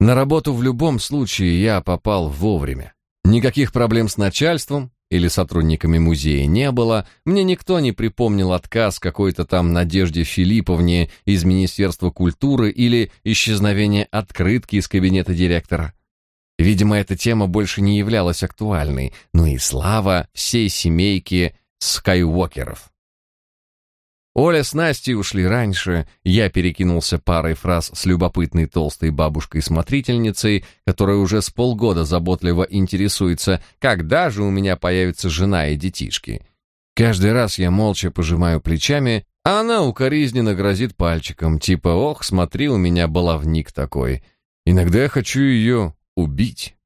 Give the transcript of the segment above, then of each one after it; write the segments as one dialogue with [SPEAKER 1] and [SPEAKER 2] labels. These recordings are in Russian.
[SPEAKER 1] На работу в любом случае я попал вовремя. Никаких проблем с начальством или сотрудниками музея не было, мне никто не припомнил отказ какой-то там Надежде Филипповне из Министерства культуры или исчезновение открытки из кабинета директора. Видимо, эта тема больше не являлась актуальной, ну и слава всей семейки Скайуокеров. Оля с Настей ушли раньше, я перекинулся парой фраз с любопытной толстой бабушкой-смотрительницей, которая уже с полгода заботливо интересуется, когда же у меня появится жена и детишки. Каждый раз я молча пожимаю плечами, а она укоризненно грозит пальчиком, типа «Ох, смотри, у меня баловник такой». Иногда я хочу ее убить.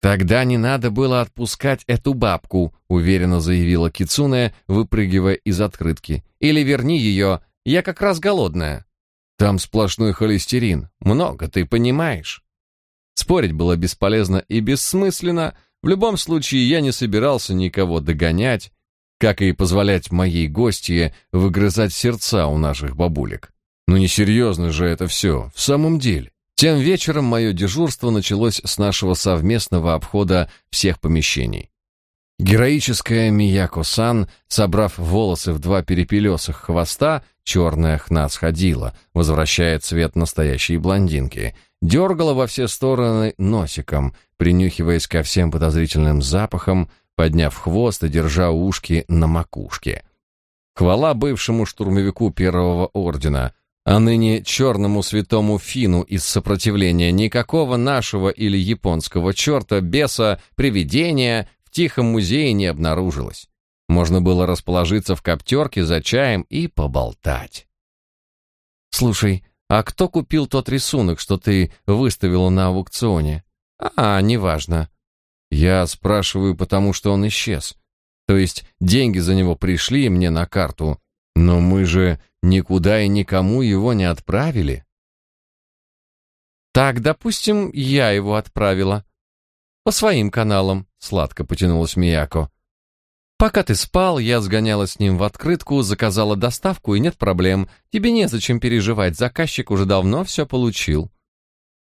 [SPEAKER 1] Тогда не надо было отпускать эту бабку, уверенно заявила Кицуне, выпрыгивая из открытки. Или верни ее, я как раз голодная. Там сплошной холестерин, много ты понимаешь. Спорить было бесполезно и бессмысленно. В любом случае я не собирался никого догонять, как и позволять моей гостье выгрызать сердца у наших бабулек. Ну несерьезно же это все, в самом деле. Тем вечером мое дежурство началось с нашего совместного обхода всех помещений. Героическая Мияко-сан, собрав волосы в два перепелесых хвоста, черная хна сходила, возвращая цвет настоящей блондинки, дергала во все стороны носиком, принюхиваясь ко всем подозрительным запахам, подняв хвост и держа ушки на макушке. Хвала бывшему штурмовику первого ордена, а ныне черному святому Фину из сопротивления никакого нашего или японского черта, беса, привидения в тихом музее не обнаружилось. Можно было расположиться в коптерке за чаем и поболтать. «Слушай, а кто купил тот рисунок, что ты выставила на аукционе?» «А, неважно». «Я спрашиваю, потому что он исчез. То есть деньги за него пришли мне на карту, но мы же никуда и никому его не отправили. Так, допустим, я его отправила. По своим каналам, сладко потянулась Мияко. Пока ты спал, я сгоняла с ним в открытку, заказала доставку, и нет проблем. Тебе незачем переживать, заказчик уже давно все получил.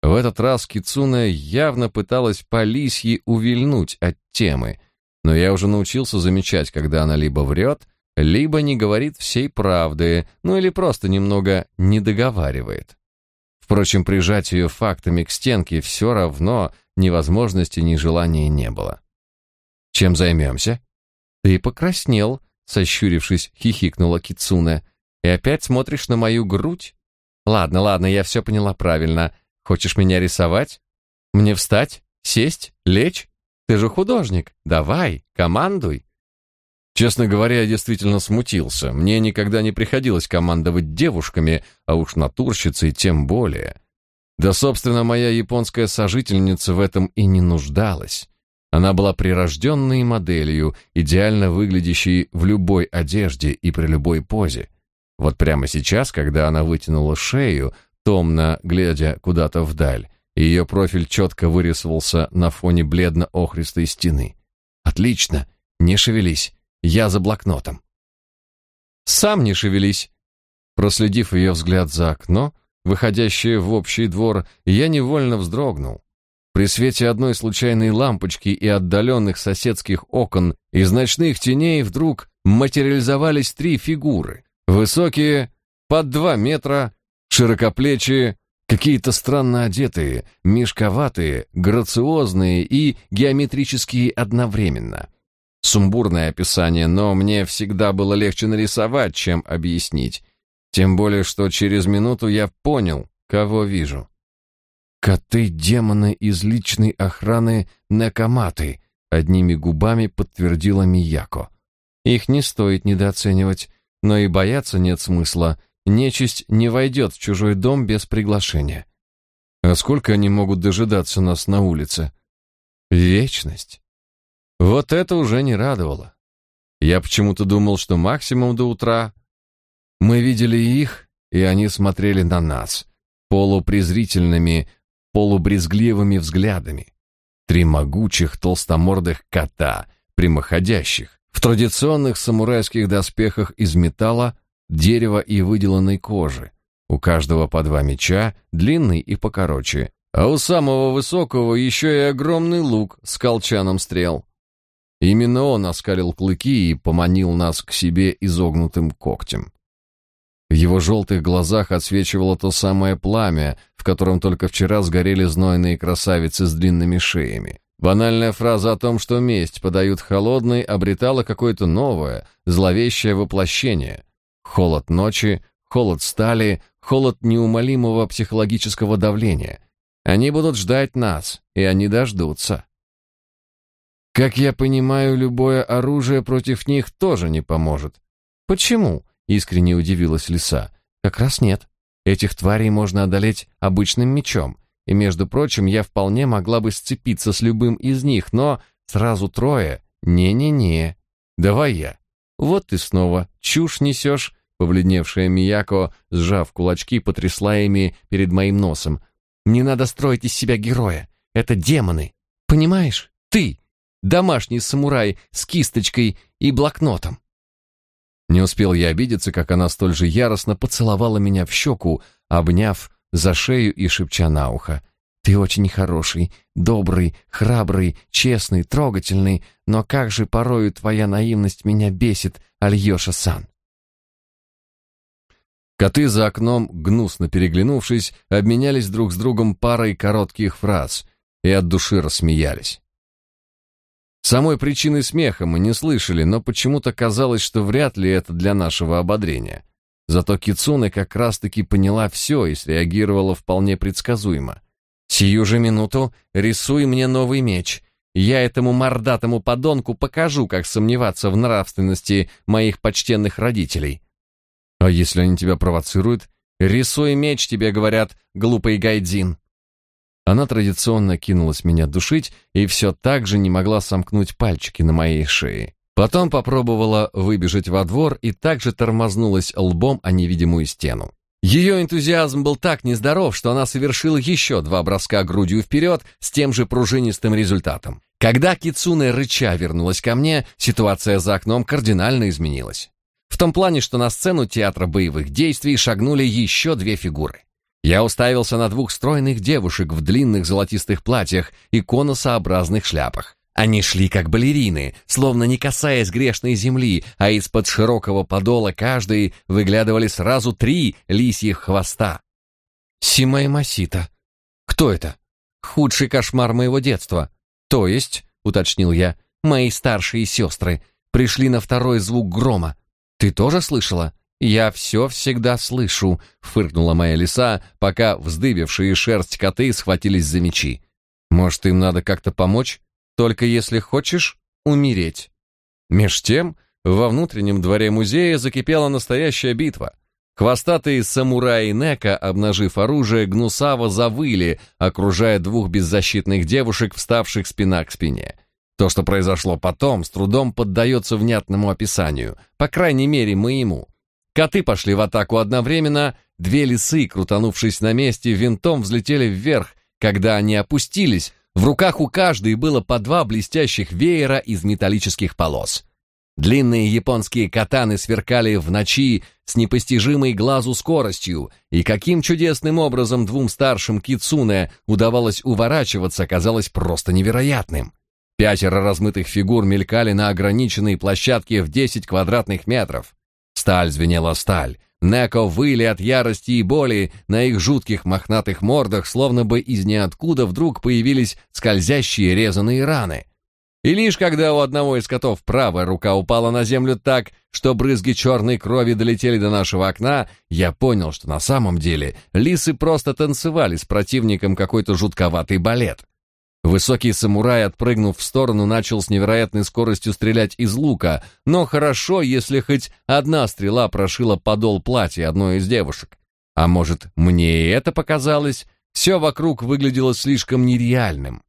[SPEAKER 1] В этот раз Кицуна явно пыталась по лисьи увильнуть от темы, но я уже научился замечать, когда она либо врет, либо не говорит всей правды, ну или просто немного не договаривает. Впрочем, прижать ее фактами к стенке все равно ни возможности, ни желания не было. Чем займемся? Ты покраснел, сощурившись, хихикнула Кицуне. И опять смотришь на мою грудь? Ладно, ладно, я все поняла правильно. Хочешь меня рисовать? Мне встать? Сесть? Лечь? Ты же художник. Давай, командуй. Честно говоря, я действительно смутился. Мне никогда не приходилось командовать девушками, а уж натурщицей тем более. Да, собственно, моя японская сожительница в этом и не нуждалась. Она была прирожденной моделью, идеально выглядящей в любой одежде и при любой позе. Вот прямо сейчас, когда она вытянула шею, томно глядя куда-то вдаль, ее профиль четко вырисовался на фоне бледно-охристой стены. «Отлично! Не шевелись! Я за блокнотом. Сам не шевелись. Проследив ее взгляд за окно, выходящее в общий двор, я невольно вздрогнул. При свете одной случайной лампочки и отдаленных соседских окон из ночных теней вдруг материализовались три фигуры. Высокие, под два метра, широкоплечие, какие-то странно одетые, мешковатые, грациозные и геометрические одновременно. Сумбурное описание, но мне всегда было легче нарисовать, чем объяснить. Тем более, что через минуту я понял, кого вижу. «Коты-демоны из личной охраны Некоматы», — одними губами подтвердила Мияко. «Их не стоит недооценивать, но и бояться нет смысла. Нечисть не войдет в чужой дом без приглашения». «А сколько они могут дожидаться нас на улице?» «Вечность». Вот это уже не радовало. Я почему-то думал, что максимум до утра. Мы видели их, и они смотрели на нас полупрезрительными, полубрезгливыми взглядами. Три могучих толстомордых кота, прямоходящих, в традиционных самурайских доспехах из металла, дерева и выделанной кожи. У каждого по два меча, длинный и покороче, А у самого высокого еще и огромный лук с колчаном стрел. Именно он оскалил клыки и поманил нас к себе изогнутым когтем. В его желтых глазах отсвечивало то самое пламя, в котором только вчера сгорели знойные красавицы с длинными шеями. Банальная фраза о том, что месть подают холодной, обретала какое-то новое, зловещее воплощение. Холод ночи, холод стали, холод неумолимого психологического давления. Они будут ждать нас, и они дождутся. Как я понимаю, любое оружие против них тоже не поможет. Почему? Искренне удивилась лиса. Как раз нет. Этих тварей можно одолеть обычным мечом. И, между прочим, я вполне могла бы сцепиться с любым из них, но сразу трое. Не-не-не. Давай я. Вот ты снова чушь несешь. Побледневшая Мияко, сжав кулачки, потрясла ими перед моим носом. Не надо строить из себя героя. Это демоны. Понимаешь? Ты домашний самурай с кисточкой и блокнотом. Не успел я обидеться, как она столь же яростно поцеловала меня в щеку, обняв за шею и шепча на ухо. «Ты очень хороший, добрый, храбрый, честный, трогательный, но как же порою твоя наивность меня бесит, Альёша-сан!» Коты за окном, гнусно переглянувшись, обменялись друг с другом парой коротких фраз и от души рассмеялись. Самой причины смеха мы не слышали, но почему-то казалось, что вряд ли это для нашего ободрения. Зато Кицуне как раз-таки поняла все и среагировала вполне предсказуемо. «Сию же минуту рисуй мне новый меч. Я этому мордатому подонку покажу, как сомневаться в нравственности моих почтенных родителей». «А если они тебя провоцируют?» «Рисуй меч, тебе говорят, глупый гайдзин». Она традиционно кинулась меня душить и все так же не могла сомкнуть пальчики на моей шее. Потом попробовала выбежать во двор и также тормознулась лбом о невидимую стену. Ее энтузиазм был так нездоров, что она совершила еще два броска грудью вперед с тем же пружинистым результатом. Когда Кицуне рыча вернулась ко мне, ситуация за окном кардинально изменилась. В том плане, что на сцену театра боевых действий шагнули еще две фигуры. Я уставился на двух стройных девушек в длинных золотистых платьях и конусообразных шляпах. Они шли как балерины, словно не касаясь грешной земли, а из-под широкого подола каждой выглядывали сразу три лисьих хвоста. Сима и Масита. Кто это? Худший кошмар моего детства. То есть, уточнил я, мои старшие сестры пришли на второй звук грома. Ты тоже слышала? «Я все всегда слышу», — фыркнула моя лиса, пока вздыбившие шерсть коты схватились за мечи. «Может, им надо как-то помочь? Только если хочешь умереть». Меж тем, во внутреннем дворе музея закипела настоящая битва. Хвостатые самураи Нека, обнажив оружие, гнусаво завыли, окружая двух беззащитных девушек, вставших спина к спине. То, что произошло потом, с трудом поддается внятному описанию, по крайней мере, моему. Коты пошли в атаку одновременно, две лисы, крутанувшись на месте, винтом взлетели вверх. Когда они опустились, в руках у каждой было по два блестящих веера из металлических полос. Длинные японские катаны сверкали в ночи с непостижимой глазу скоростью, и каким чудесным образом двум старшим кицуне удавалось уворачиваться, казалось просто невероятным. Пятеро размытых фигур мелькали на ограниченной площадке в 10 квадратных метров. Сталь звенела сталь. Неко выли от ярости и боли, на их жутких мохнатых мордах словно бы из ниоткуда вдруг появились скользящие резаные раны. И лишь когда у одного из котов правая рука упала на землю так, что брызги черной крови долетели до нашего окна, я понял, что на самом деле лисы просто танцевали с противником какой-то жутковатый балет. Высокий самурай, отпрыгнув в сторону, начал с невероятной скоростью стрелять из лука, но хорошо, если хоть одна стрела прошила подол платья одной из девушек. А может, мне и это показалось? Все вокруг выглядело слишком нереальным.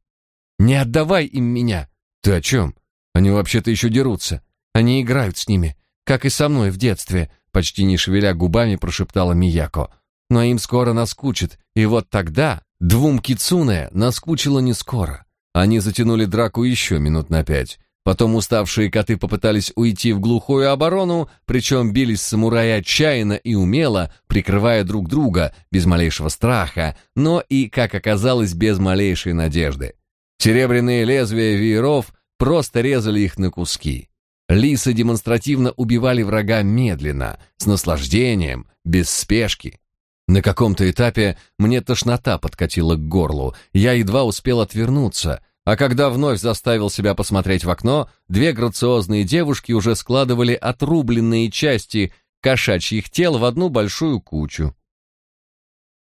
[SPEAKER 1] «Не отдавай им меня!» «Ты о чем? Они вообще-то еще дерутся. Они играют с ними, как и со мной в детстве», почти не шевеля губами прошептала Мияко. «Но им скоро наскучит, и вот тогда Двум кицуне наскучило не скоро. Они затянули драку еще минут на пять. Потом уставшие коты попытались уйти в глухую оборону, причем бились самураи отчаянно и умело, прикрывая друг друга, без малейшего страха, но и, как оказалось, без малейшей надежды. Серебряные лезвия вееров просто резали их на куски. Лисы демонстративно убивали врага медленно, с наслаждением, без спешки. На каком-то этапе мне тошнота подкатила к горлу, я едва успел отвернуться — а когда вновь заставил себя посмотреть в окно, две грациозные девушки уже складывали отрубленные части кошачьих тел в одну большую кучу.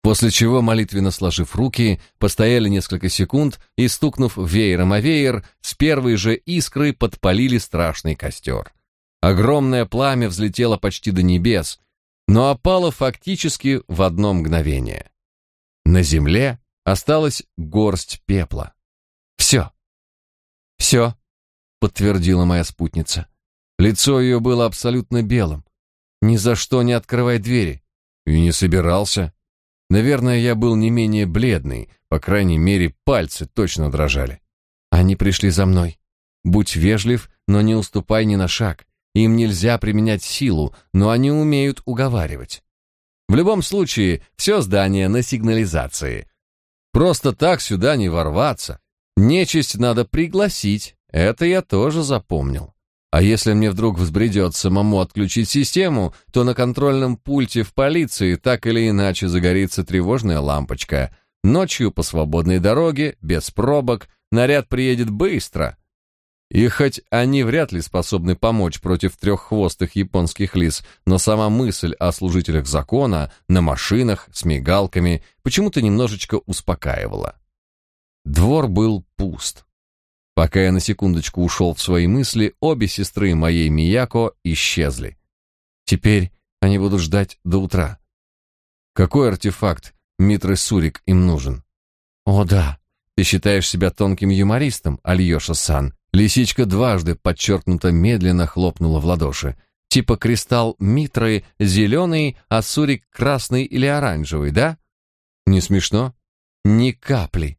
[SPEAKER 1] После чего, молитвенно сложив руки, постояли несколько секунд и, стукнув веером о веер, с первой же искрой подпалили страшный костер. Огромное пламя взлетело почти до небес, но опало фактически в одно мгновение. На земле осталась горсть пепла. Все. Все, подтвердила моя спутница. Лицо ее было абсолютно белым. Ни за что не открывай двери. И не собирался. Наверное, я был не менее бледный, по крайней мере, пальцы точно дрожали. Они пришли за мной. Будь вежлив, но не уступай ни на шаг. Им нельзя применять силу, но они умеют уговаривать. В любом случае, все здание на сигнализации. Просто так сюда не ворваться. Нечисть надо пригласить, это я тоже запомнил. А если мне вдруг взбредет самому отключить систему, то на контрольном пульте в полиции так или иначе загорится тревожная лампочка. Ночью по свободной дороге, без пробок, наряд приедет быстро. И хоть они вряд ли способны помочь против треххвостых японских лис, но сама мысль о служителях закона на машинах с мигалками почему-то немножечко успокаивала. Двор был пуст. Пока я на секундочку ушел в свои мысли, обе сестры моей Мияко исчезли. Теперь они будут ждать до утра. Какой артефакт Митры Сурик им нужен? О да, ты считаешь себя тонким юмористом, Альёша-сан. Лисичка дважды подчеркнуто медленно хлопнула в ладоши. Типа кристалл Митры зеленый, а Сурик красный или оранжевый, да? Не смешно? Ни капли.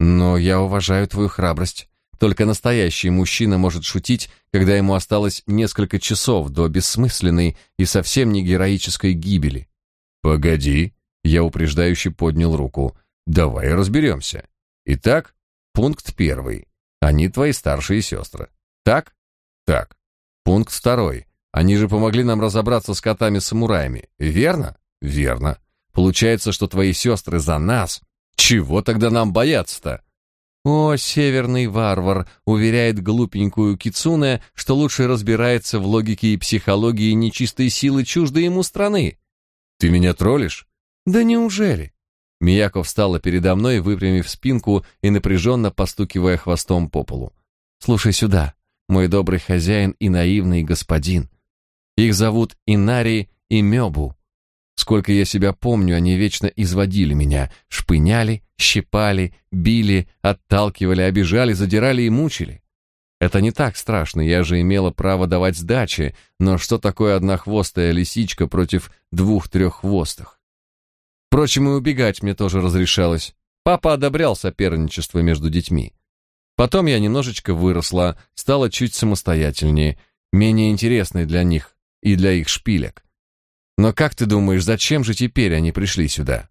[SPEAKER 1] Но я уважаю твою храбрость. Только настоящий мужчина может шутить, когда ему осталось несколько часов до бессмысленной и совсем не героической гибели. Погоди, я упреждающе поднял руку. Давай разберемся. Итак, пункт первый. Они твои старшие сестры. Так? Так. Пункт второй. Они же помогли нам разобраться с котами-самураями. Верно? Верно. Получается, что твои сестры за нас чего тогда нам бояться-то? О, северный варвар уверяет глупенькую кицуне, что лучше разбирается в логике и психологии нечистой силы чуждой ему страны. Ты меня троллишь? Да неужели? Мияко встала передо мной, выпрямив спинку и напряженно постукивая хвостом по полу. Слушай сюда, мой добрый хозяин и наивный господин. Их зовут Инари и Мёбу. Сколько я себя помню, они вечно изводили меня, шпыняли, щипали, били, отталкивали, обижали, задирали и мучили. Это не так страшно, я же имела право давать сдачи, но что такое однохвостая лисичка против двух треххвостых? Впрочем, и убегать мне тоже разрешалось. Папа одобрял соперничество между детьми. Потом я немножечко выросла, стала чуть самостоятельнее, менее интересной для них и для их шпилек. Но как ты думаешь, зачем же теперь они пришли сюда?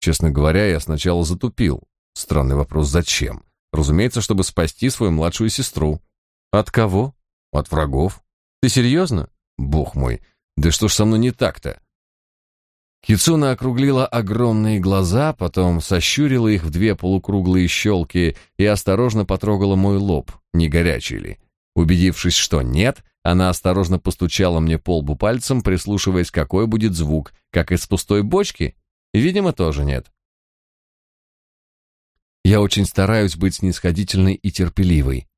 [SPEAKER 1] Честно говоря, я сначала затупил. Странный вопрос, зачем? Разумеется, чтобы спасти свою младшую сестру. От кого? От врагов. Ты серьезно? Бог мой, да что ж со мной не так-то? Кицуна округлила огромные глаза, потом сощурила их в две полукруглые щелки и осторожно потрогала мой лоб, не горячий ли. Убедившись, что нет, она осторожно постучала мне по лбу пальцем, прислушиваясь, какой будет звук, как из пустой бочки. Видимо, тоже нет. Я очень стараюсь быть снисходительной и терпеливой.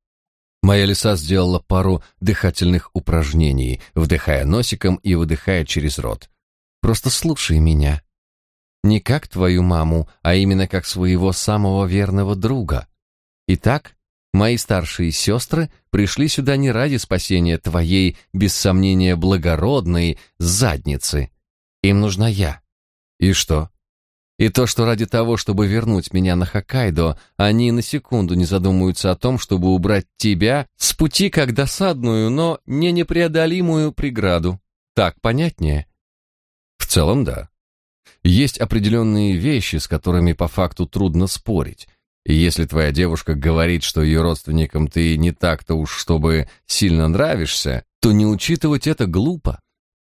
[SPEAKER 1] Моя лиса сделала пару дыхательных упражнений, вдыхая носиком и выдыхая через рот. Просто слушай меня. Не как твою маму, а именно как своего самого верного друга. Итак, Мои старшие сестры пришли сюда не ради спасения твоей, без сомнения, благородной задницы. Им нужна я. И что? И то, что ради того, чтобы вернуть меня на Хоккайдо, они на секунду не задумаются о том, чтобы убрать тебя с пути как досадную, но не непреодолимую преграду. Так понятнее? В целом, да. Есть определенные вещи, с которыми по факту трудно спорить. И если твоя девушка говорит, что ее родственникам ты не так-то уж, чтобы сильно нравишься, то не учитывать это глупо.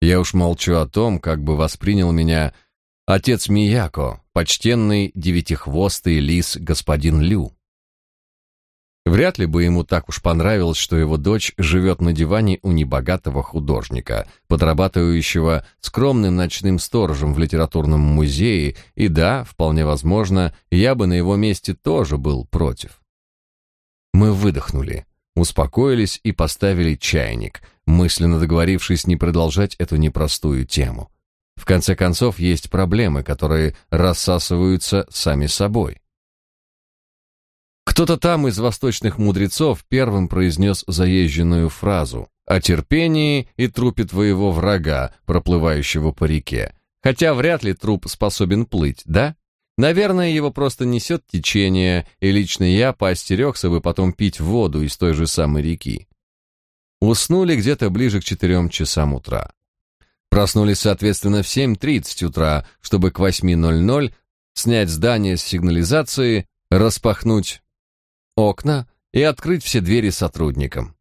[SPEAKER 1] Я уж молчу о том, как бы воспринял меня Отец Мияко, почтенный девятихвостый лис господин Лю. Вряд ли бы ему так уж понравилось, что его дочь живет на диване у небогатого художника, подрабатывающего скромным ночным сторожем в литературном музее, и да, вполне возможно, я бы на его месте тоже был против. Мы выдохнули, успокоились и поставили чайник, мысленно договорившись не продолжать эту непростую тему. В конце концов, есть проблемы, которые рассасываются сами собой. Кто-то там из восточных мудрецов первым произнес заезженную фразу о терпении и трупе твоего врага, проплывающего по реке. Хотя вряд ли труп способен плыть, да? Наверное, его просто несет течение, и лично я поостерегся бы потом пить воду из той же самой реки. Уснули где-то ближе к четырем часам утра. Проснулись, соответственно, в 7.30 утра, чтобы к 8.00 снять здание с сигнализации, распахнуть окна и открыть все двери сотрудникам.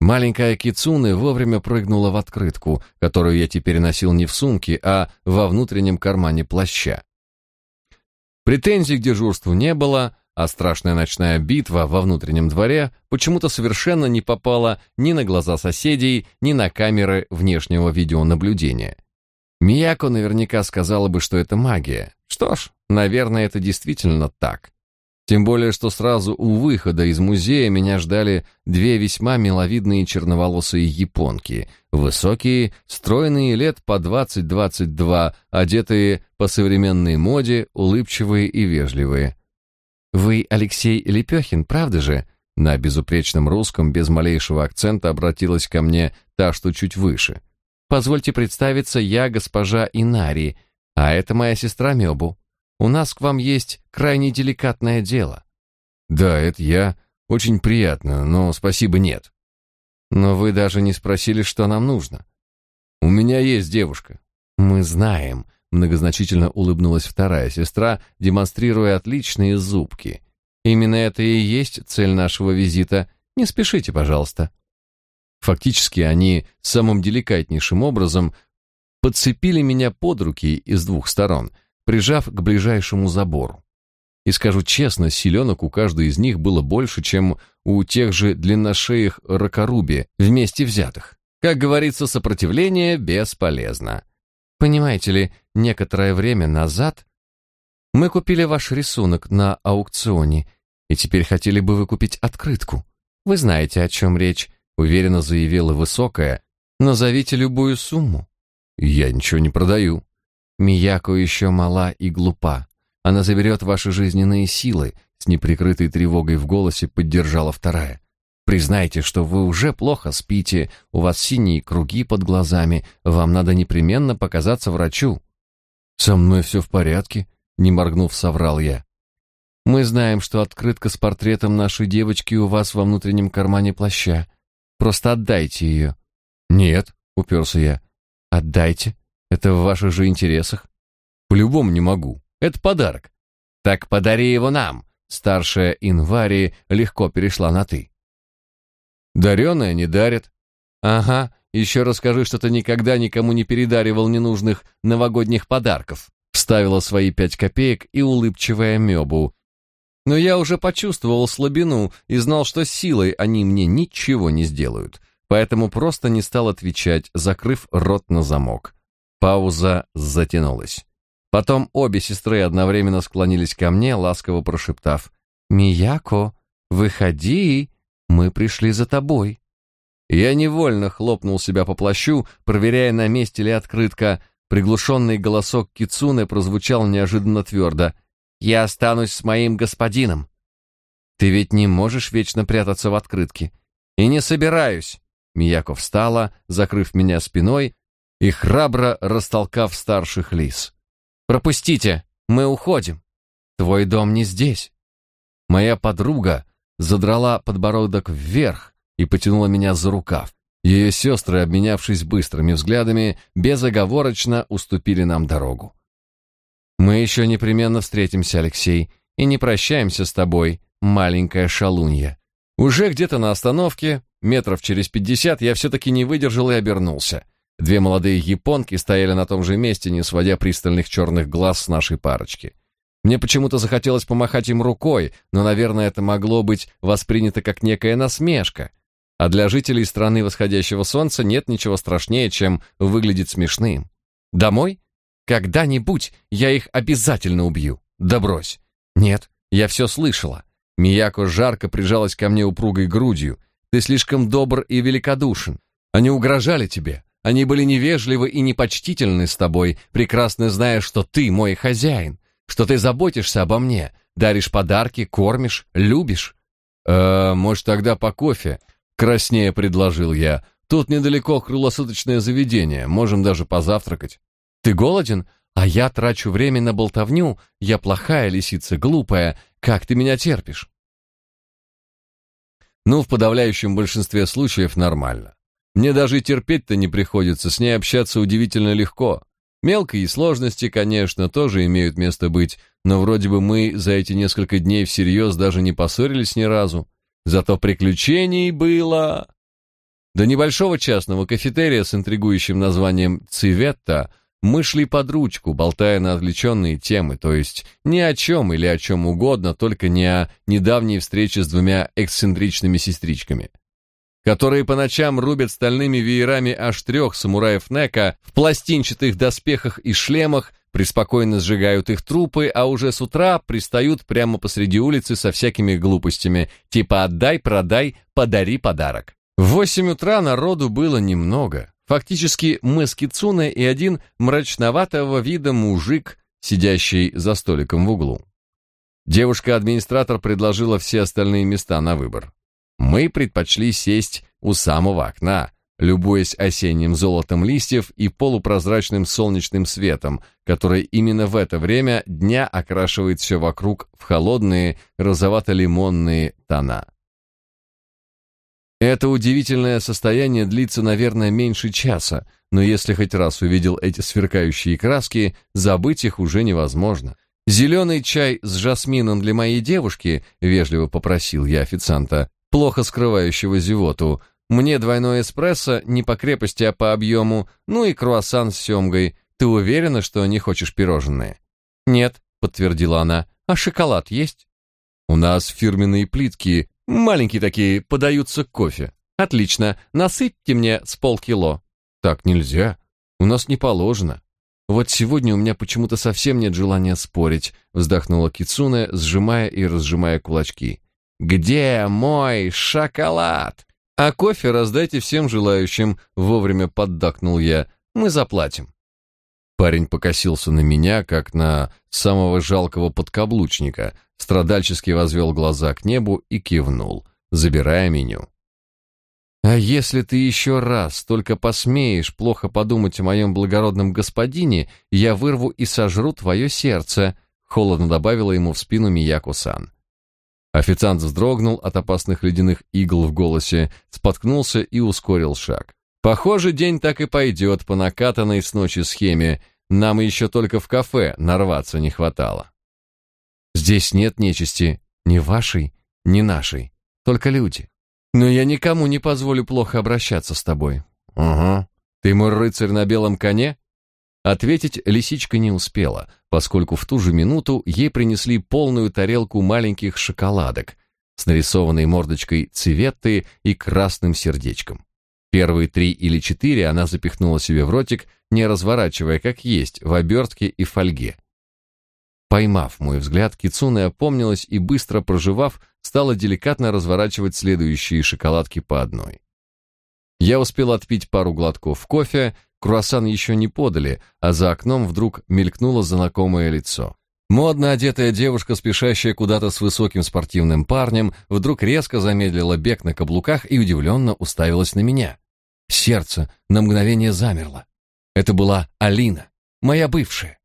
[SPEAKER 1] Маленькая Кицуне вовремя прыгнула в открытку, которую я теперь носил не в сумке, а во внутреннем кармане плаща. Претензий к дежурству не было, а страшная ночная битва во внутреннем дворе почему-то совершенно не попала ни на глаза соседей, ни на камеры внешнего видеонаблюдения. Мияко наверняка сказала бы, что это магия. Что ж, наверное, это действительно так. Тем более, что сразу у выхода из музея меня ждали две весьма миловидные черноволосые японки, высокие, стройные лет по 20-22, одетые по современной моде, улыбчивые и вежливые. «Вы Алексей Лепехин, правда же?» На безупречном русском, без малейшего акцента, обратилась ко мне та, что чуть выше. «Позвольте представиться, я госпожа Инари, а это моя сестра Мёбу. У нас к вам есть крайне деликатное дело». «Да, это я. Очень приятно, но спасибо нет». «Но вы даже не спросили, что нам нужно». «У меня есть девушка». «Мы знаем», Многозначительно улыбнулась вторая сестра, демонстрируя отличные зубки. Именно это и есть цель нашего визита. Не спешите, пожалуйста. Фактически они самым деликатнейшим образом подцепили меня под руки из двух сторон, прижав к ближайшему забору. И скажу честно, селенок у каждой из них было больше, чем у тех же длинношеих ракоруби вместе взятых. Как говорится, сопротивление бесполезно. Понимаете ли, некоторое время назад мы купили ваш рисунок на аукционе и теперь хотели бы выкупить открытку. Вы знаете, о чем речь, уверенно заявила высокая. Назовите любую сумму. Я ничего не продаю. Мияко еще мала и глупа. Она заберет ваши жизненные силы, с неприкрытой тревогой в голосе поддержала вторая. Признайте, что вы уже плохо спите, у вас синие круги под глазами, вам надо непременно показаться врачу. Со мной все в порядке, не моргнув, соврал я. Мы знаем, что открытка с портретом нашей девочки у вас во внутреннем кармане плаща. Просто отдайте ее». Нет, уперся я. Отдайте. Это в ваших же интересах. По-любому не могу. Это подарок. Так подари его нам. Старшая Инвари легко перешла на ты. Дареное не дарит. Ага, еще расскажи, что ты никогда никому не передаривал ненужных новогодних подарков. Вставила свои пять копеек и улыбчивая Мёбу. Но я уже почувствовал слабину и знал, что силой они мне ничего не сделают, поэтому просто не стал отвечать, закрыв рот на замок. Пауза затянулась. Потом обе сестры одновременно склонились ко мне, ласково прошептав «Мияко, выходи!» Мы пришли за тобой. Я невольно хлопнул себя по плащу, проверяя, на месте ли открытка. Приглушенный голосок Кицуне прозвучал неожиданно твердо. «Я останусь с моим господином». «Ты ведь не можешь вечно прятаться в открытке». «И не собираюсь». Мияко встала, закрыв меня спиной и храбро растолкав старших лис. «Пропустите,
[SPEAKER 2] Мы уходим.
[SPEAKER 1] Твой дом не здесь. Моя подруга задрала подбородок вверх и потянула меня за рукав. Ее сестры, обменявшись быстрыми взглядами, безоговорочно уступили нам дорогу. Мы еще непременно встретимся, Алексей, и не прощаемся с тобой, маленькая шалунья. Уже где-то на остановке, метров через пятьдесят, я все-таки не выдержал и обернулся. Две молодые японки стояли на том же месте, не сводя пристальных черных глаз с нашей парочки. Мне почему-то захотелось помахать им рукой, но, наверное, это могло быть воспринято как некая насмешка. А для жителей страны восходящего солнца нет ничего страшнее, чем выглядеть смешным. Домой? Когда-нибудь я их обязательно убью. Да брось. Нет, я все слышала. Мияко жарко прижалась ко мне упругой грудью. Ты слишком добр и великодушен. Они угрожали тебе. Они были невежливы и непочтительны с тобой, прекрасно зная, что ты мой хозяин что ты заботишься обо мне, даришь подарки, кормишь, любишь. Э, может, тогда по кофе? Краснее предложил я. Тут недалеко круглосуточное заведение, можем даже позавтракать. Ты голоден? А я трачу время на болтовню, я плохая лисица, глупая. Как ты меня терпишь? Ну, в подавляющем большинстве случаев нормально. Мне даже терпеть-то не приходится, с ней общаться удивительно легко. Мелкие сложности, конечно, тоже имеют место быть, но вроде бы мы за эти несколько дней всерьез даже не поссорились ни разу. Зато приключений было... До небольшого частного кафетерия с интригующим названием «Цветта» мы шли под ручку, болтая на отвлеченные темы, то есть ни о чем или о чем угодно, только не о недавней встрече с двумя эксцентричными сестричками которые по ночам рубят стальными веерами аж трех самураев Нека в пластинчатых доспехах и шлемах, преспокойно сжигают их трупы, а уже с утра пристают прямо посреди улицы со всякими глупостями, типа «отдай, продай, подари подарок». В восемь утра народу было немного. Фактически мы с Кицуной и один мрачноватого вида мужик, сидящий за столиком в углу. Девушка-администратор предложила все остальные места на выбор. Мы предпочли сесть у самого окна, любуясь осенним золотом листьев и полупрозрачным солнечным светом, который именно в это время дня окрашивает все вокруг в холодные розовато-лимонные тона. Это удивительное состояние длится, наверное, меньше часа, но если хоть раз увидел эти сверкающие краски, забыть их уже невозможно. «Зеленый чай с жасмином для моей девушки», — вежливо попросил я официанта, плохо скрывающего зевоту. Мне двойной эспрессо, не по крепости, а по объему, ну и круассан с семгой. Ты уверена, что не хочешь пирожные? Нет, подтвердила она. А шоколад есть? У нас фирменные плитки, маленькие такие, подаются к кофе. Отлично, насыпьте мне с полкило. Так нельзя. У нас не положено. Вот сегодня у меня почему-то совсем нет желания спорить, вздохнула Кицуне, сжимая и разжимая кулачки. Где мой шоколад? А кофе раздайте всем желающим, вовремя поддакнул я. Мы заплатим. Парень покосился на меня, как на самого жалкого подкаблучника, страдальчески возвел глаза к небу и кивнул, забирая меню. А если ты еще раз только посмеешь плохо подумать о моем благородном господине, я вырву и сожру твое сердце, холодно добавила ему в спину Мияко-сан. Официант вздрогнул от опасных ледяных игл в голосе, споткнулся и ускорил шаг. Похоже, день так и пойдет по накатанной с ночи схеме. Нам еще только в кафе нарваться не хватало. Здесь нет нечисти, ни вашей, ни нашей, только люди. Но я никому не позволю плохо обращаться с тобой. Ага. Ты мой рыцарь на белом коне? Ответить лисичка не успела, поскольку в ту же минуту ей принесли полную тарелку маленьких шоколадок с нарисованной мордочкой цветты и красным сердечком. Первые три или четыре она запихнула себе в ротик, не разворачивая как есть, в обертке и фольге. Поймав мой взгляд, Кицуне опомнилась и, быстро проживав, стала деликатно разворачивать следующие шоколадки по одной. Я успел отпить пару глотков кофе, Круассан еще не подали, а за окном вдруг мелькнуло знакомое лицо. Модно одетая девушка, спешащая куда-то с высоким спортивным парнем, вдруг резко замедлила бег на каблуках и удивленно уставилась на меня. Сердце на мгновение замерло. Это была Алина, моя бывшая.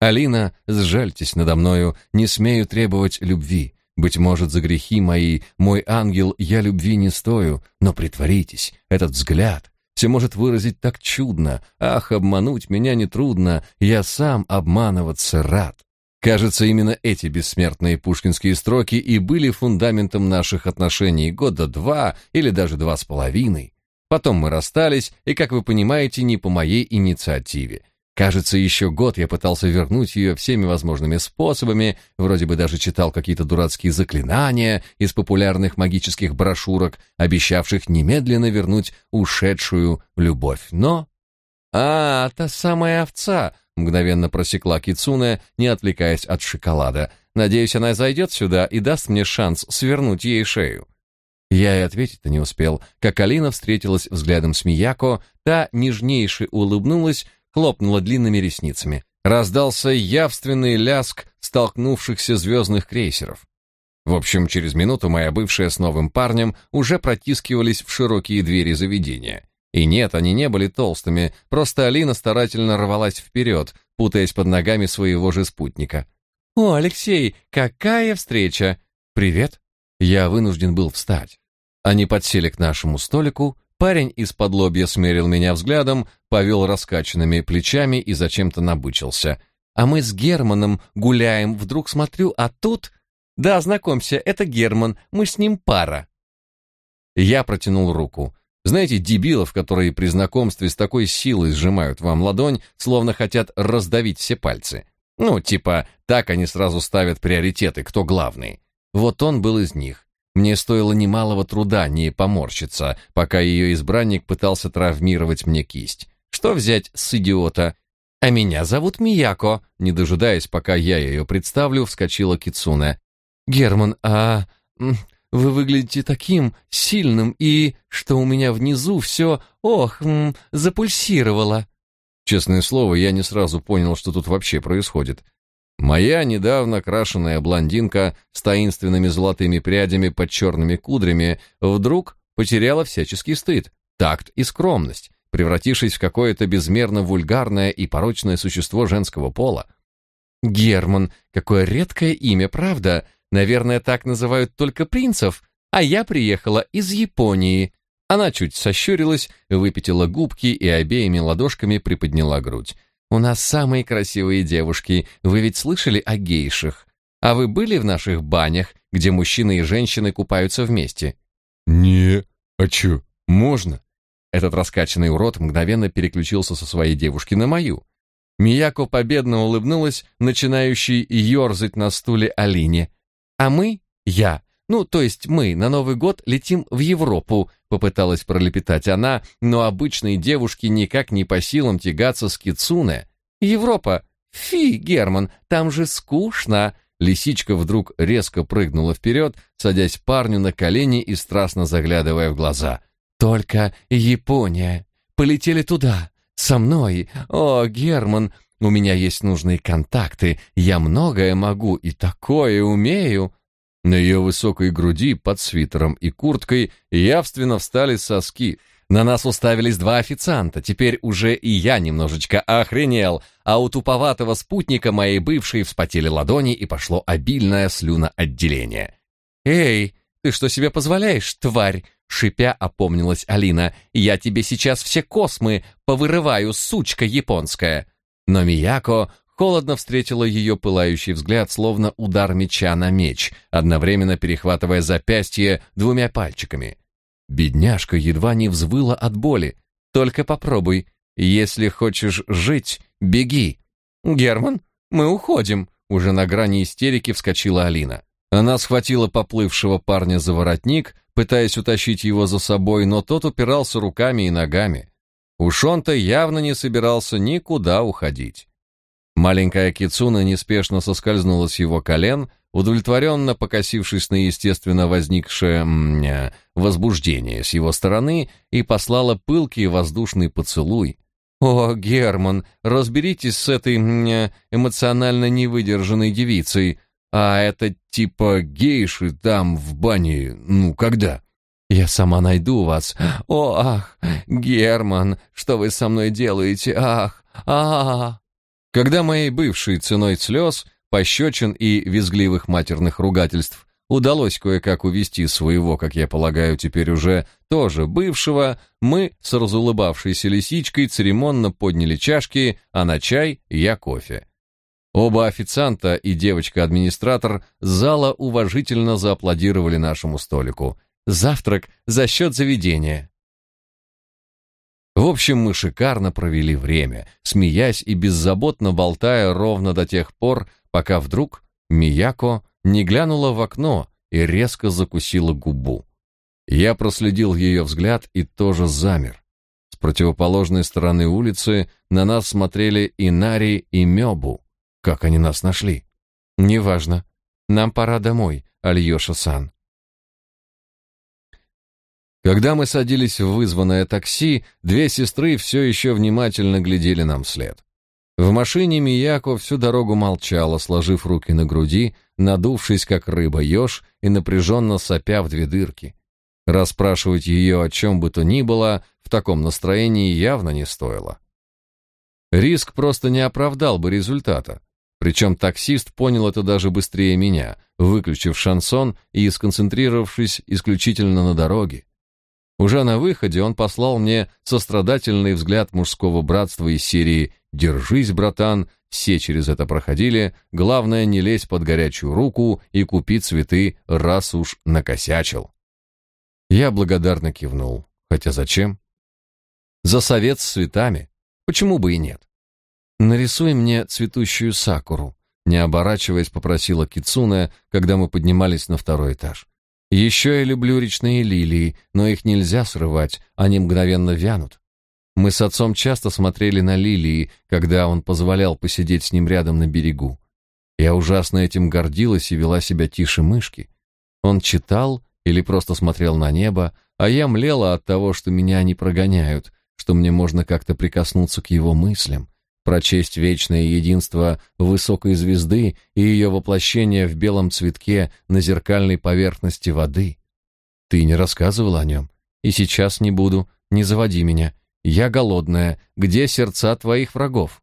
[SPEAKER 1] Алина, сжальтесь надо мною, не смею требовать любви. Быть может, за грехи мои, мой ангел, я любви не стою, но притворитесь, этот взгляд, все может выразить так чудно. Ах, обмануть меня нетрудно, я сам обманываться рад. Кажется, именно эти бессмертные пушкинские строки и были фундаментом наших отношений года два или даже два с половиной. Потом мы расстались, и, как вы понимаете, не по моей инициативе. Кажется, еще год я пытался вернуть ее всеми возможными способами, вроде бы даже читал какие-то дурацкие заклинания из популярных магических брошюрок, обещавших немедленно вернуть ушедшую любовь. Но... «А, та самая овца!» — мгновенно просекла Кицуне, не отвлекаясь от шоколада. «Надеюсь, она зайдет сюда и даст мне шанс свернуть ей шею». Я и ответить-то не успел, как Алина встретилась взглядом с Мияко, та нежнейше улыбнулась, хлопнула длинными ресницами. Раздался явственный ляск столкнувшихся звездных крейсеров. В общем, через минуту моя бывшая с новым парнем уже протискивались в широкие двери заведения. И нет, они не были толстыми, просто Алина старательно рвалась вперед, путаясь под ногами своего же спутника. «О, Алексей, какая встреча!» «Привет!» Я вынужден был встать. Они подсели к нашему столику, Парень из-под лобья смерил меня взглядом, повел раскачанными плечами и зачем-то набычился. А мы с Германом гуляем, вдруг смотрю, а тут... Да, знакомься, это Герман, мы с ним пара. Я протянул руку. Знаете, дебилов, которые при знакомстве с такой силой сжимают вам ладонь, словно хотят раздавить все пальцы. Ну, типа, так они сразу ставят приоритеты, кто главный. Вот он был из них. Мне стоило немалого труда не поморщиться, пока ее избранник пытался травмировать мне кисть. Что взять с идиота? А меня зовут Мияко. Не дожидаясь, пока я ее представлю, вскочила Кицуне. Герман, а вы выглядите таким сильным и что у меня внизу все, ох, запульсировало. Честное слово, я не сразу понял, что тут вообще происходит. Моя недавно крашеная блондинка с таинственными золотыми прядями под черными кудрями вдруг потеряла всяческий стыд, такт и скромность, превратившись в какое-то безмерно вульгарное и порочное существо женского пола. Герман, какое редкое имя, правда? Наверное, так называют только принцев, а я приехала из Японии. Она чуть сощурилась, выпятила губки и обеими ладошками приподняла грудь. У нас самые красивые девушки. Вы ведь слышали о гейшах? А вы были в наших банях, где мужчины и женщины купаются вместе?
[SPEAKER 2] Не, а чё, можно?
[SPEAKER 1] Этот раскачанный урод мгновенно переключился со своей девушки на мою. Мияко победно улыбнулась, начинающей ерзать на стуле Алине. А мы, я, ну, то есть мы на Новый год летим в Европу, попыталась пролепетать она, но обычные девушки никак не по силам тягаться с кицуне. Европа. Фи, Герман, там же скучно. Лисичка вдруг резко прыгнула вперед, садясь парню на колени и страстно заглядывая в глаза. Только Япония. Полетели туда. Со мной. О, Герман, у меня есть нужные контакты. Я многое могу и такое умею. На ее высокой груди под свитером и курткой явственно встали соски. На нас уставились два официанта. Теперь уже и я немножечко охренел, а у туповатого спутника моей бывшей вспотели ладони и пошло обильное слюноотделение. «Эй, ты что себе позволяешь, тварь?» Шипя опомнилась Алина. «Я тебе сейчас все космы повырываю, сучка японская!» Но Мияко холодно встретила ее пылающий взгляд, словно удар меча на меч, одновременно перехватывая запястье двумя пальчиками. Бедняжка едва не взвыла от боли. «Только попробуй. Если хочешь жить, беги». «Герман, мы уходим», — уже на грани истерики вскочила Алина. Она схватила поплывшего парня за воротник, пытаясь утащить его за собой, но тот упирался руками и ногами. Уж он-то явно не собирался никуда уходить. Маленькая Кицуна неспешно соскользнула с его колен, удовлетворенно покосившись на естественно возникшее -м, возбуждение с его стороны, и послала пылкий воздушный поцелуй. «О, Герман, разберитесь с этой м эмоционально невыдержанной девицей. А это типа гейши там в бане, ну, когда?» «Я сама найду вас. О, ах, Герман, что вы со мной делаете? Ах, -а. Когда моей бывшей ценой слез, пощечин и визгливых матерных ругательств удалось кое-как увести своего, как я полагаю, теперь уже тоже бывшего, мы с разулыбавшейся лисичкой церемонно подняли чашки, а на чай я кофе. Оба официанта и девочка-администратор зала уважительно зааплодировали нашему столику. Завтрак за счет заведения. В общем, мы шикарно провели время, смеясь и беззаботно болтая ровно до тех пор, пока вдруг Мияко не глянула в окно и резко закусила губу. Я проследил ее взгляд и тоже замер. С противоположной стороны улицы на нас смотрели и Нари, и Мёбу. Как они нас нашли? Неважно. Нам пора домой, Альёша-сан. Когда мы садились в вызванное такси, две сестры все еще внимательно глядели нам вслед. В машине Мияко всю дорогу молчала, сложив руки на груди, надувшись как рыба-еж и напряженно сопя в две дырки. Расспрашивать ее о чем бы то ни было в таком настроении явно не стоило. Риск просто не оправдал бы результата. Причем таксист понял это даже быстрее меня, выключив шансон и сконцентрировавшись исключительно на дороге. Уже на выходе он послал мне сострадательный взгляд мужского братства из серии «Держись, братан, все через это проходили, главное не лезь под горячую руку и купи цветы, раз уж накосячил». Я благодарно кивнул. Хотя зачем? За совет с цветами. Почему бы и нет? Нарисуй мне цветущую сакуру, не оборачиваясь, попросила Кицуне, когда мы поднимались на второй этаж. Еще я люблю речные лилии, но их нельзя срывать, они мгновенно вянут. Мы с отцом часто смотрели на лилии, когда он позволял посидеть с ним рядом на берегу. Я ужасно этим гордилась и вела себя тише мышки. Он читал или просто смотрел на небо, а я млела от того, что меня не прогоняют, что мне можно как-то прикоснуться к его мыслям прочесть вечное единство высокой звезды и ее воплощение в белом цветке на зеркальной поверхности воды. Ты не рассказывал о нем, и сейчас не буду, не заводи меня. Я голодная, где сердца твоих врагов?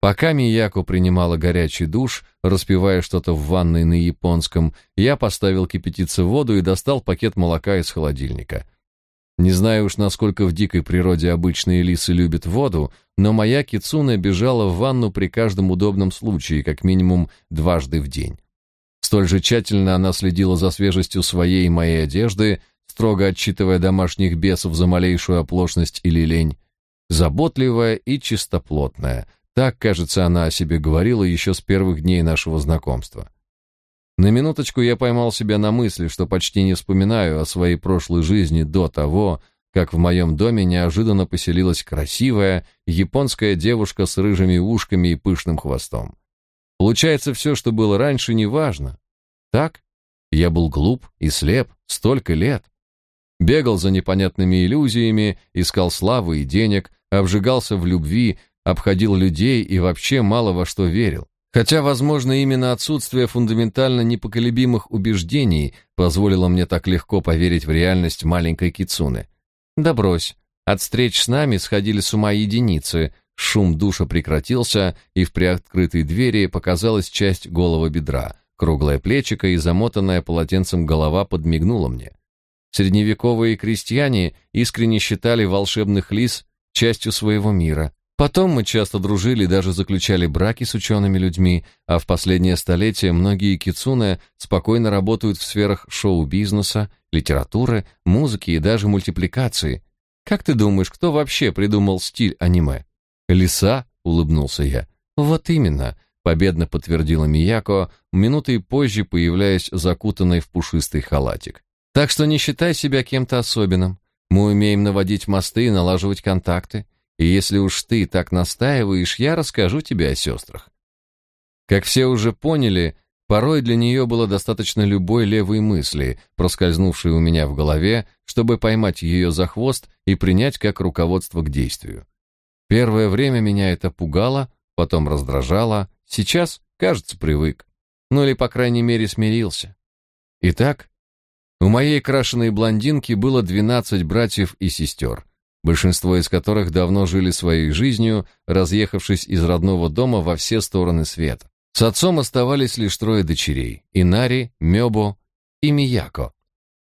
[SPEAKER 1] Пока Мияко принимала горячий душ, распивая что-то в ванной на японском, я поставил кипятиться воду и достал пакет молока из холодильника. Не знаю уж, насколько в дикой природе обычные лисы любят воду, но моя кицуна бежала в ванну при каждом удобном случае, как минимум дважды в день. Столь же тщательно она следила за свежестью своей и моей одежды, строго отчитывая домашних бесов за малейшую оплошность или лень. Заботливая и чистоплотная. Так, кажется, она о себе говорила еще с первых дней нашего знакомства. На минуточку я поймал себя на мысли, что почти не вспоминаю о своей прошлой жизни до того, как в моем доме неожиданно поселилась красивая японская девушка с рыжими ушками и пышным хвостом. Получается, все, что было раньше, неважно. Так? Я был глуп и слеп столько лет. Бегал за непонятными иллюзиями, искал славы и денег, обжигался в любви, обходил людей и вообще мало во что верил. Хотя, возможно, именно отсутствие фундаментально непоколебимых убеждений позволило мне так легко поверить в реальность маленькой кицуны. Да брось, от встреч с нами сходили с ума единицы, шум душа прекратился, и в приоткрытой двери показалась часть голого бедра, круглое плечико и замотанная полотенцем голова подмигнула мне. Средневековые крестьяне искренне считали волшебных лис частью своего мира, Потом мы часто дружили и даже заключали браки с учеными людьми, а в последнее столетие многие кицуне спокойно работают в сферах шоу-бизнеса, литературы, музыки и даже мультипликации. Как ты думаешь, кто вообще придумал стиль аниме? Лиса, улыбнулся я. Вот именно, победно подтвердила Мияко, минутой позже появляясь закутанной в пушистый халатик. Так что не считай себя кем-то особенным. Мы умеем наводить мосты и налаживать контакты. И если уж ты так настаиваешь, я расскажу тебе о сестрах. Как все уже поняли, порой для нее было достаточно любой левой мысли, проскользнувшей у меня в голове, чтобы поймать ее за хвост и принять как руководство к действию. Первое время меня это пугало, потом раздражало, сейчас, кажется, привык. Ну или, по крайней мере, смирился. Итак, у моей крашеной блондинки было 12 братьев и сестер. Большинство из которых давно жили своей жизнью, разъехавшись из родного дома во все стороны света. С отцом оставались лишь трое дочерей – Инари, Мёбо и Мияко.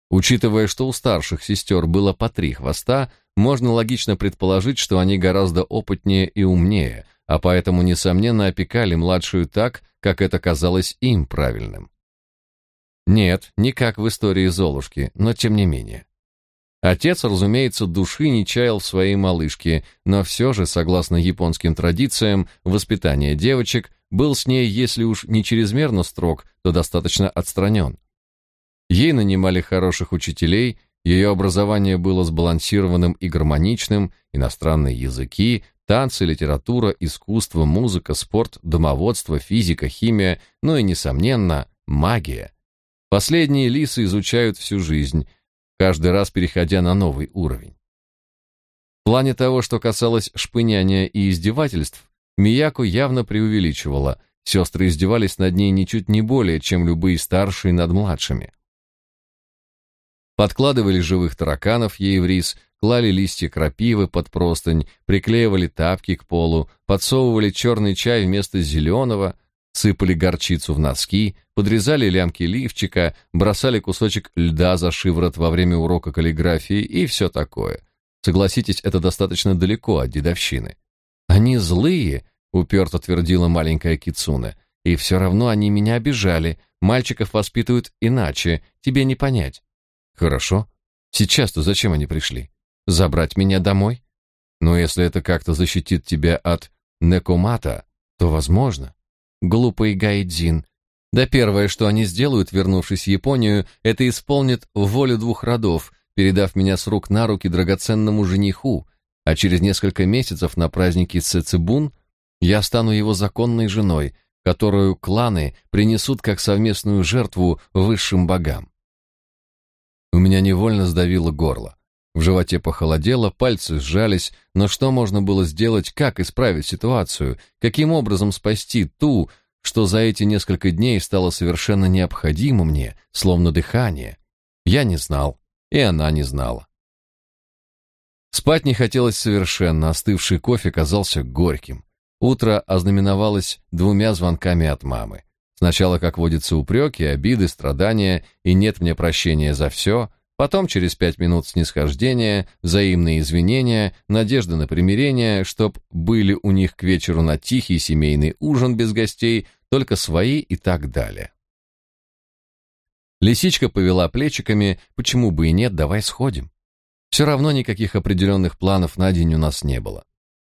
[SPEAKER 1] Учитывая, что у старших сестер было по три хвоста, можно логично предположить, что они гораздо опытнее и умнее, а поэтому, несомненно, опекали младшую так, как это казалось им правильным. Нет, не как в истории Золушки, но тем не менее. Отец, разумеется, души не чаял в своей малышке, но все же, согласно японским традициям, воспитание девочек был с ней, если уж не чрезмерно строг, то достаточно отстранен. Ей нанимали хороших учителей, ее образование было сбалансированным и гармоничным, иностранные языки, танцы, литература, искусство, музыка, спорт, домоводство, физика, химия, ну и, несомненно, магия. Последние лисы изучают всю жизнь, каждый раз переходя на новый уровень. В плане того, что касалось шпыняния и издевательств, Мияку явно преувеличивала, сестры издевались над ней ничуть не более, чем любые старшие над младшими. Подкладывали живых тараканов ей в рис, клали листья крапивы под простынь, приклеивали тапки к полу, подсовывали черный чай вместо зеленого, сыпали горчицу в носки, подрезали лямки лифчика, бросали кусочек льда за шиворот во время урока каллиграфии и все такое. Согласитесь, это достаточно далеко от дедовщины. Они злые, уперто твердила маленькая Кицуне, и все равно они меня обижали. Мальчиков воспитывают иначе, тебе не понять. Хорошо. Сейчас-то зачем они пришли? Забрать меня домой? Но если это как-то защитит тебя от Некомата, то возможно. Глупый Гайдзин. Да первое, что они сделают, вернувшись в Японию, это исполнят волю двух родов, передав меня с рук на руки драгоценному жениху, а через несколько месяцев на празднике Цецибун я стану его законной женой, которую кланы принесут как совместную жертву высшим богам. У меня невольно сдавило горло. В животе похолодело, пальцы сжались, но что можно было сделать, как исправить ситуацию, каким образом спасти ту, что за эти несколько дней стало совершенно необходимо мне, словно дыхание? Я не знал, и она не знала. Спать не хотелось совершенно, остывший кофе казался горьким. Утро ознаменовалось двумя звонками от мамы. Сначала, как водится, упреки, обиды, страдания, и нет мне прощения за все, потом через пять минут снисхождения, взаимные извинения, надежда на примирение, чтоб были у них к вечеру на тихий семейный ужин без гостей, только свои и так далее. Лисичка повела плечиками, почему бы и нет, давай сходим. Все равно никаких определенных планов на день у нас не было.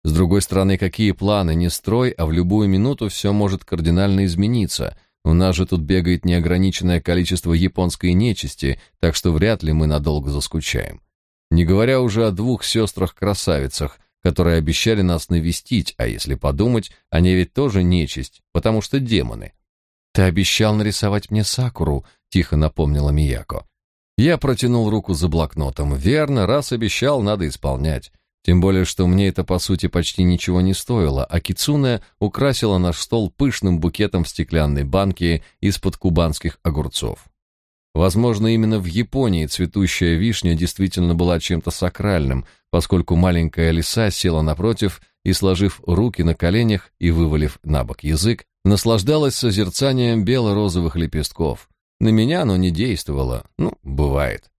[SPEAKER 1] С другой стороны, какие планы, не строй, а в любую минуту все может кардинально измениться. У нас же тут бегает неограниченное количество японской нечисти, так что вряд ли мы надолго заскучаем. Не говоря уже о двух сестрах-красавицах, которые обещали нас навестить, а если подумать, они ведь тоже нечисть, потому что демоны. «Ты обещал нарисовать мне Сакуру», — тихо напомнила Мияко. Я протянул руку за блокнотом. «Верно, раз обещал, надо исполнять. Тем более, что мне это по сути почти ничего не стоило, а Кицуне украсила наш стол пышным букетом в стеклянной банке из-под кубанских огурцов. Возможно, именно в Японии цветущая вишня действительно была чем-то сакральным, поскольку маленькая лиса села напротив и, сложив руки на коленях и вывалив на бок язык, наслаждалась созерцанием бело-розовых лепестков. На меня оно не действовало, ну, бывает.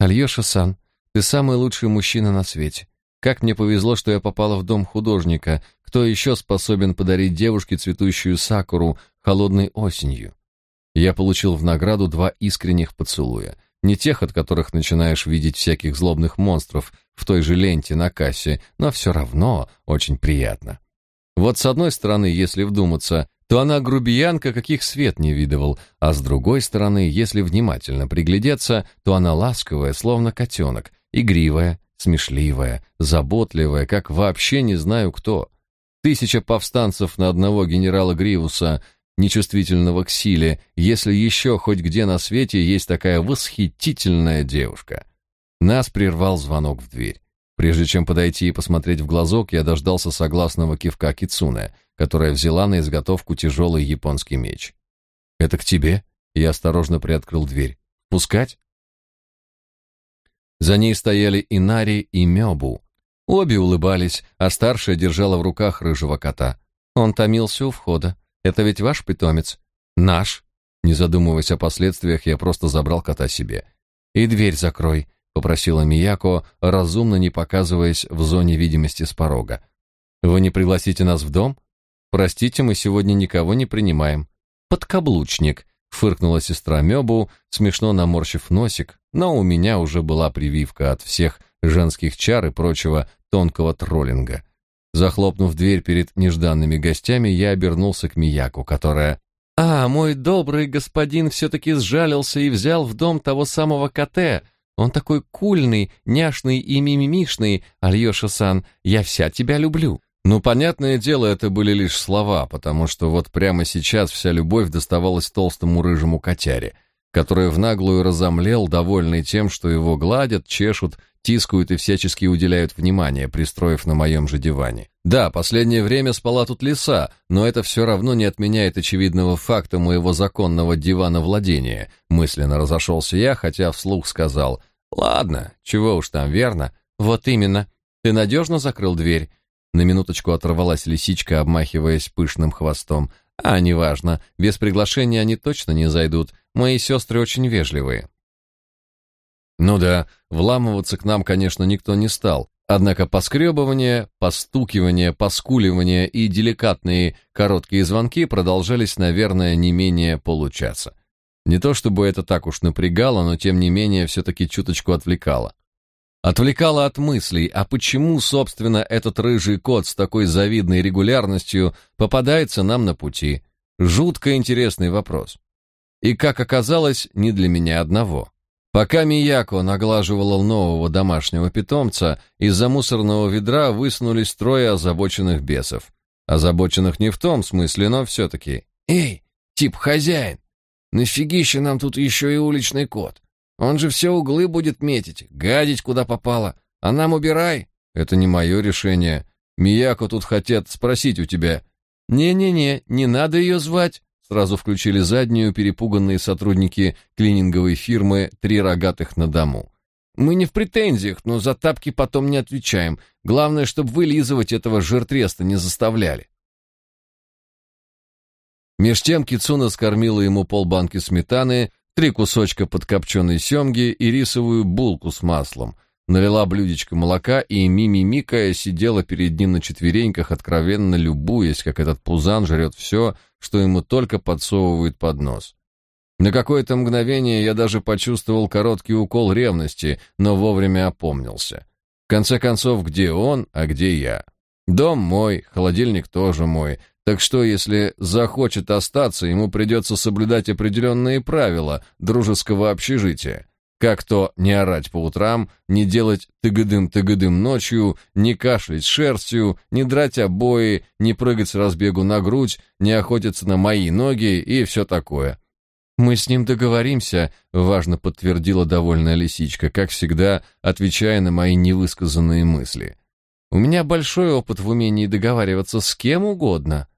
[SPEAKER 1] «Альеша-сан, ты самый лучший мужчина на свете. Как мне повезло, что я попала в дом художника. Кто еще способен подарить девушке цветущую сакуру холодной осенью? Я получил в награду два искренних поцелуя. Не тех, от которых начинаешь видеть всяких злобных монстров в той же ленте на кассе, но все равно очень приятно. Вот с одной стороны, если вдуматься, то она грубиянка, каких свет не видывал, а с другой стороны, если внимательно приглядеться, то она ласковая, словно котенок, игривая, смешливая, заботливая, как вообще не знаю кто. Тысяча повстанцев на одного генерала Гривуса, нечувствительного к силе, если еще хоть где на свете есть такая восхитительная девушка. Нас прервал звонок в дверь. Прежде чем подойти и посмотреть в глазок, я дождался согласного кивка Кицуне, которая взяла на изготовку тяжелый японский меч. «Это к тебе?» Я осторожно приоткрыл дверь. «Пускать?» За ней стояли Инари и Мёбу. Обе улыбались, а старшая держала в руках рыжего кота. Он томился у входа. Это ведь ваш питомец? Наш. Не задумываясь о последствиях, я просто забрал кота себе. И дверь закрой, попросила Мияко, разумно не показываясь в зоне видимости с порога. Вы не пригласите нас в дом? Простите, мы сегодня никого не принимаем. Подкаблучник, фыркнула сестра Мёбу, смешно наморщив носик, но у меня уже была прививка от всех женских чар и прочего тонкого троллинга. Захлопнув дверь перед нежданными гостями, я обернулся к Мияку, которая «А, мой добрый господин все-таки сжалился и взял в дом того самого коте. Он такой кульный, няшный и мимимишный, Альёша-сан, я вся тебя люблю». Ну, понятное дело, это были лишь слова, потому что вот прямо сейчас вся любовь доставалась толстому рыжему котяре, который в наглую разомлел, довольный тем, что его гладят, чешут, тискают и всячески уделяют внимание, пристроив на моем же диване. Да, последнее время спала тут лиса, но это все равно не отменяет очевидного факта моего законного дивана владения. Мысленно разошелся я, хотя вслух сказал, «Ладно, чего уж там, верно?» «Вот именно. Ты надежно закрыл дверь?» На минуточку оторвалась лисичка, обмахиваясь пышным хвостом. А, неважно, без приглашения они точно не зайдут. Мои сестры очень вежливые. Ну да, вламываться к нам, конечно, никто не стал. Однако поскребывание, постукивание, поскуливание и деликатные короткие звонки продолжались, наверное, не менее получаса. Не то чтобы это так уж напрягало, но тем не менее все-таки чуточку отвлекало. Отвлекало от мыслей, а почему, собственно, этот рыжий кот с такой завидной регулярностью попадается нам на пути? Жутко интересный вопрос. И, как оказалось, не для меня одного. Пока Мияко наглаживала нового домашнего питомца, из-за мусорного ведра высунулись трое озабоченных бесов. Озабоченных не в том смысле, но все-таки. «Эй, тип хозяин, нафигища нам тут еще и уличный кот? Он же все углы будет метить, гадить куда попало. А нам убирай. Это не мое решение. Мияко тут хотят спросить у тебя. Не-не-не, не надо ее звать. Сразу включили заднюю перепуганные сотрудники клининговой фирмы «Три рогатых на дому». Мы не в претензиях, но за тапки потом не отвечаем. Главное, чтобы вылизывать этого жиртреста не заставляли. Меж тем Кицуна скормила ему полбанки сметаны, три кусочка подкопченой семги и рисовую булку с маслом. Налила блюдечко молока и Мими-Микая сидела перед ним на четвереньках, откровенно любуясь, как этот пузан жрет все, что ему только подсовывают под нос. На какое-то мгновение я даже почувствовал короткий укол ревности, но вовремя опомнился. В конце концов, где он, а где я? Дом мой, холодильник тоже мой, так что, если захочет остаться, ему придется соблюдать определенные правила дружеского общежития. Как то не орать по утрам, не делать тыгыдым-тыгыдым ночью, не кашлять шерстью, не драть обои, не прыгать с разбегу на грудь, не охотиться на мои ноги и все такое. «Мы с ним договоримся», — важно подтвердила довольная лисичка, как всегда, отвечая на мои невысказанные мысли. «У меня большой опыт в умении договариваться с кем угодно».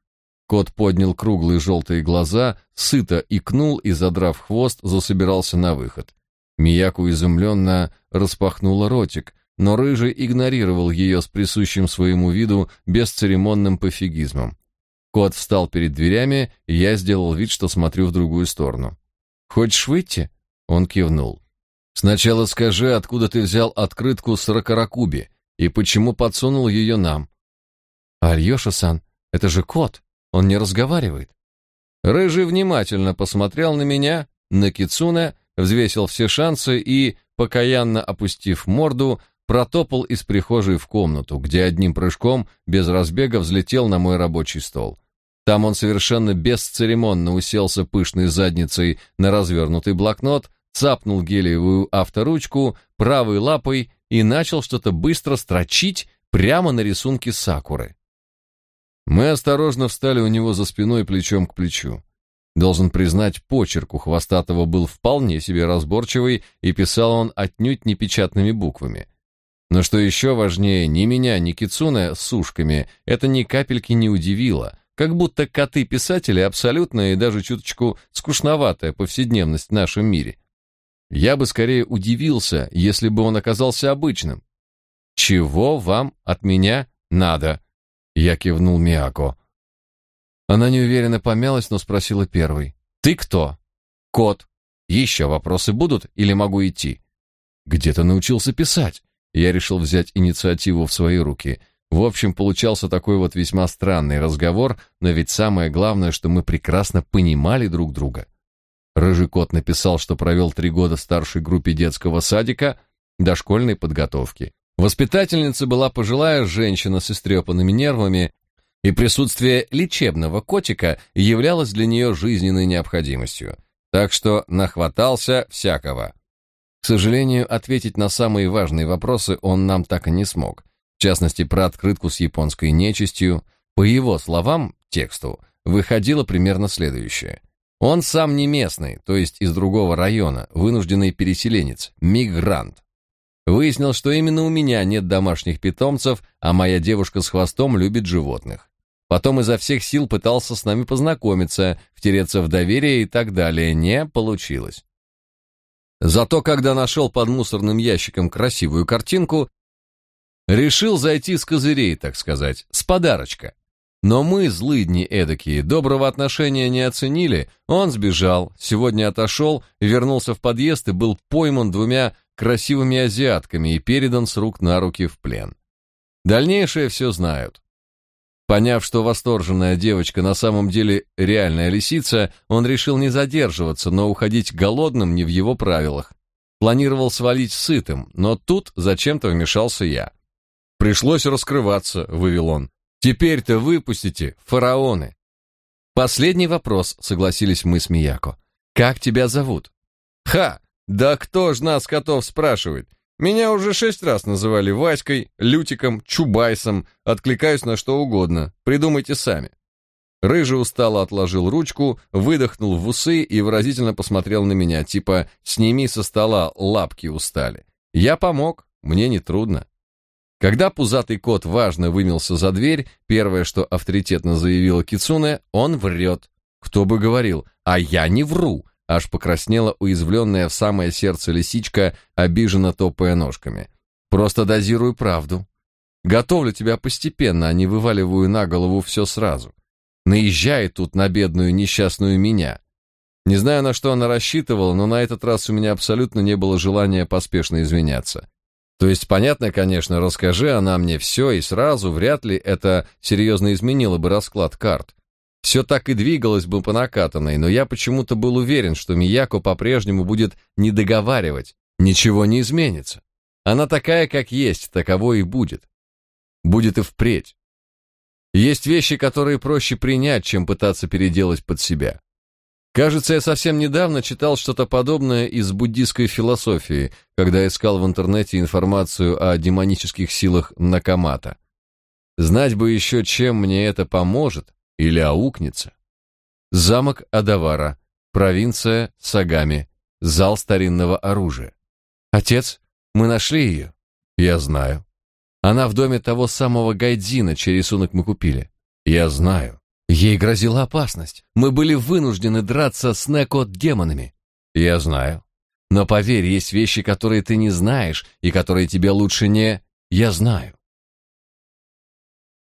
[SPEAKER 1] Кот поднял круглые желтые глаза, сыто икнул и, задрав хвост, засобирался на выход. Мияку изумленно распахнула ротик, но Рыжий игнорировал ее с присущим своему виду бесцеремонным пофигизмом. Кот встал перед дверями, и я сделал вид, что смотрю в другую сторону. «Хочешь выйти?» Он кивнул. «Сначала скажи, откуда ты взял открытку с Ракаракуби и почему подсунул ее нам?» «Альёша-сан, это же кот!» Он не разговаривает. Рыжий внимательно посмотрел на меня, на Кицуне, взвесил все шансы и, покаянно опустив морду, протопал из прихожей в комнату, где одним прыжком, без разбега, взлетел на мой рабочий стол. Там он совершенно бесцеремонно уселся пышной задницей на развернутый блокнот, цапнул гелиевую авторучку правой лапой и начал что-то быстро строчить прямо на рисунке сакуры. Мы осторожно встали у него за спиной плечом к плечу. Должен признать, почерк у Хвостатого был вполне себе разборчивый, и писал он отнюдь не печатными буквами. Но что еще важнее, ни меня, ни Кицуне с ушками это ни капельки не удивило, как будто коты-писатели абсолютно и даже чуточку скучноватая повседневность в нашем мире. Я бы скорее удивился, если бы он оказался обычным. Чего вам от меня надо? Я кивнул Миако. Она неуверенно помялась, но спросила первой. Ты кто? Кот. Еще вопросы будут или могу идти? Где ты научился писать? Я решил взять инициативу в свои руки. В общем, получался такой вот весьма странный разговор, но ведь самое главное, что мы прекрасно понимали друг друга. Рыжий кот написал, что провел три года в старшей группе детского садика дошкольной подготовки. Воспитательница была пожилая женщина с истрепанными нервами, и присутствие лечебного котика являлось для нее жизненной необходимостью. Так что нахватался всякого. К сожалению, ответить на самые важные вопросы он нам так и не смог в частности про открытку с японской нечистью, по его словам, тексту, выходило примерно следующее. Он сам не местный, то есть из другого района, вынужденный переселенец, мигрант. Выяснил, что именно у меня нет домашних питомцев, а моя девушка с хвостом любит животных. Потом изо всех сил пытался с нами познакомиться, втереться в доверие и так далее. Не получилось. Зато когда нашел под мусорным ящиком красивую картинку, Решил зайти с козырей, так сказать, с подарочка. Но мы, злыдни эдакие, доброго отношения не оценили, он сбежал, сегодня отошел, вернулся в подъезд и был пойман двумя красивыми азиатками и передан с рук на руки в плен. Дальнейшее все знают. Поняв, что восторженная девочка на самом деле реальная лисица, он решил не задерживаться, но уходить голодным не в его правилах. Планировал свалить сытым, но тут зачем-то вмешался я. Пришлось раскрываться, вывел он. Теперь-то выпустите, фараоны. Последний вопрос, согласились мы с Мияко. Как тебя зовут? Ха, да кто ж нас котов спрашивает? Меня уже шесть раз называли Васькой, Лютиком, Чубайсом, откликаюсь на что угодно. Придумайте сами. Рыжий устало отложил ручку, выдохнул в усы и выразительно посмотрел на меня, типа «сними со стола, лапки устали». Я помог, мне не трудно. Когда пузатый кот важно вымился за дверь, первое, что авторитетно заявила Кицуне, он врет. Кто бы говорил, а я не вру. Аж покраснела уязвленная в самое сердце лисичка, обиженно топая ножками. Просто дозирую правду. Готовлю тебя постепенно, а не вываливаю на голову все сразу. Наезжай тут на бедную несчастную меня. Не знаю, на что она рассчитывала, но на этот раз у меня абсолютно не было желания поспешно извиняться. То есть, понятно, конечно, расскажи она мне все и сразу, вряд ли это серьезно изменило бы расклад карт. Все так и двигалось бы по накатанной, но я почему-то был уверен, что Мияко по-прежнему будет не договаривать, ничего не изменится. Она такая, как есть, таково и будет. Будет и впредь. Есть вещи, которые проще принять, чем пытаться переделать под себя. Кажется, я совсем недавно читал что-то подобное из буддийской философии, когда искал в интернете информацию о демонических силах Накамата. Знать бы еще, чем мне это поможет или аукнется. Замок Адавара, провинция Сагами, зал старинного оружия. Отец, мы нашли ее. Я знаю. Она в доме того самого Гайдзина, чей рисунок мы купили. Я знаю. Ей грозила опасность. Мы были вынуждены драться с Некот-демонами. Я знаю. Но поверь, есть вещи, которые ты не знаешь, и которые тебе лучше не... Я знаю.